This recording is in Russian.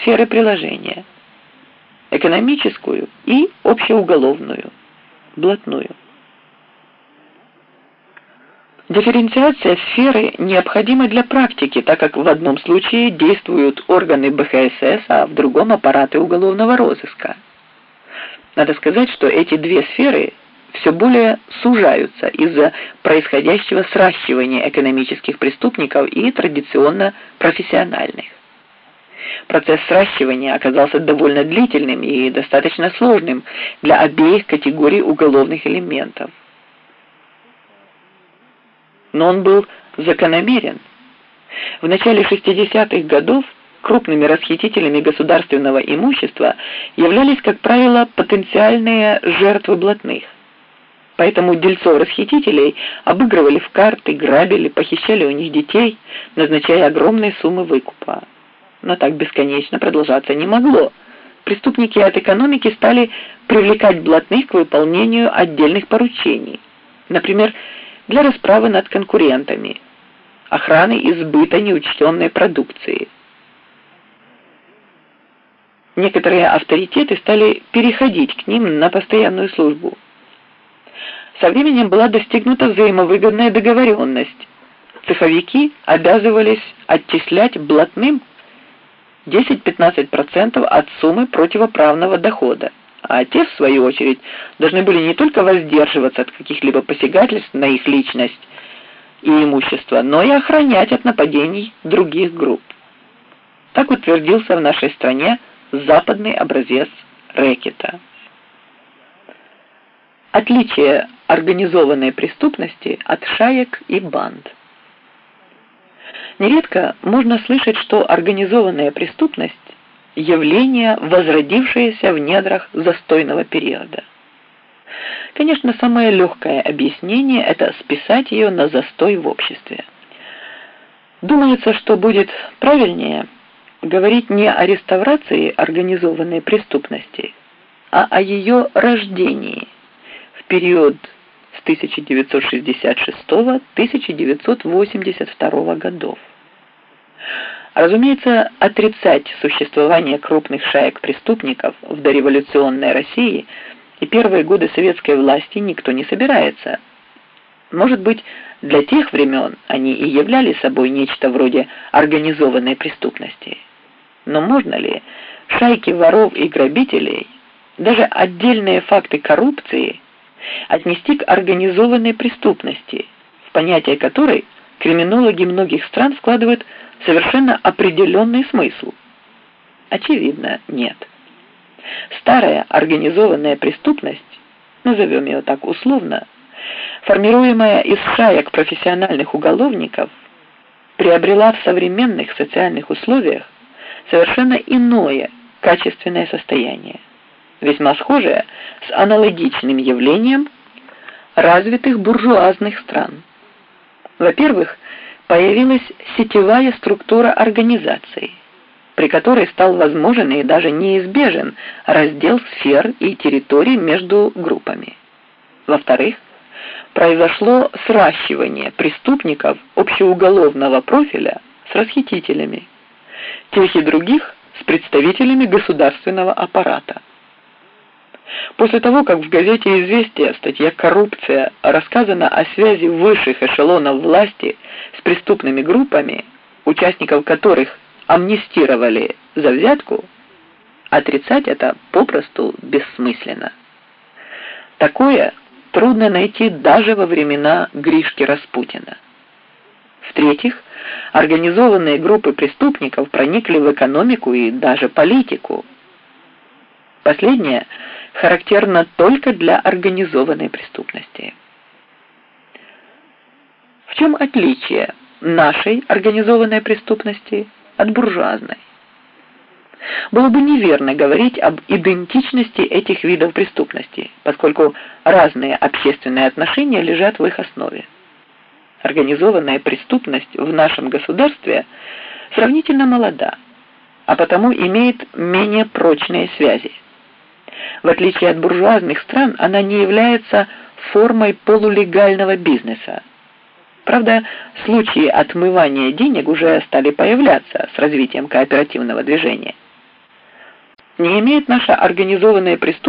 сферы приложения – экономическую и общеуголовную, блатную. Дифференциация сферы необходима для практики, так как в одном случае действуют органы БХСС, а в другом аппараты уголовного розыска. Надо сказать, что эти две сферы все более сужаются из-за происходящего сращивания экономических преступников и традиционно профессиональных. Процесс сращивания оказался довольно длительным и достаточно сложным для обеих категорий уголовных элементов. Но он был закономерен. В начале 60-х годов крупными расхитителями государственного имущества являлись, как правило, потенциальные жертвы блатных. Поэтому дельцов-расхитителей обыгрывали в карты, грабили, похищали у них детей, назначая огромные суммы выкупа. Но так бесконечно продолжаться не могло. Преступники от экономики стали привлекать блатных к выполнению отдельных поручений. Например, для расправы над конкурентами, охраны избыта неучтенной продукции. Некоторые авторитеты стали переходить к ним на постоянную службу. Со временем была достигнута взаимовыгодная договоренность. Цеховики обязывались отчислять блатным 10-15% от суммы противоправного дохода, а те, в свою очередь, должны были не только воздерживаться от каких-либо посягательств на их личность и имущество, но и охранять от нападений других групп. Так утвердился в нашей стране западный образец рэкета. Отличие организованной преступности от шаек и банд – Нередко можно слышать, что организованная преступность – явление, возродившееся в недрах застойного периода. Конечно, самое легкое объяснение – это списать ее на застой в обществе. Думается, что будет правильнее говорить не о реставрации организованной преступности, а о ее рождении в период с 1966-1982 годов. Разумеется, отрицать существование крупных шаек преступников в дореволюционной России и первые годы советской власти никто не собирается. Может быть, для тех времен они и являли собой нечто вроде организованной преступности. Но можно ли шайки воров и грабителей, даже отдельные факты коррупции, отнести к организованной преступности, в понятие которой криминологи многих стран вкладывают совершенно определенный смысл? Очевидно, нет. Старая организованная преступность, назовем ее так условно, формируемая из шаек профессиональных уголовников, приобрела в современных социальных условиях совершенно иное качественное состояние, весьма схожее с аналогичным явлением развитых буржуазных стран. Во-первых, появилась сетевая структура организации, при которой стал возможен и даже неизбежен раздел сфер и территорий между группами. Во-вторых, произошло сращивание преступников общеуголовного профиля с расхитителями, тех и других с представителями государственного аппарата. После того, как в газете «Известия» в статье «Коррупция» рассказано о связи высших эшелонов власти с преступными группами, участников которых амнистировали за взятку, отрицать это попросту бессмысленно. Такое трудно найти даже во времена Гришки Распутина. В-третьих, организованные группы преступников проникли в экономику и даже политику. Последнее – характерно только для организованной преступности. В чем отличие нашей организованной преступности от буржуазной? Было бы неверно говорить об идентичности этих видов преступности, поскольку разные общественные отношения лежат в их основе. Организованная преступность в нашем государстве сравнительно молода, а потому имеет менее прочные связи. В отличие от буржуазных стран, она не является формой полулегального бизнеса. Правда, случаи отмывания денег уже стали появляться с развитием кооперативного движения. Не имеет наша организованная преступность